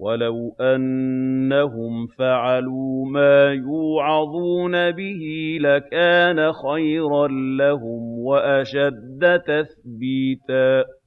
وَلَوْ أَنَّهُمْ فَعَلُوا مَا يُوعَظُونَ بِهِ لَكَانَ خَيْرًا لَّهُمْ وَأَشَدَّ تَثْبِيتًا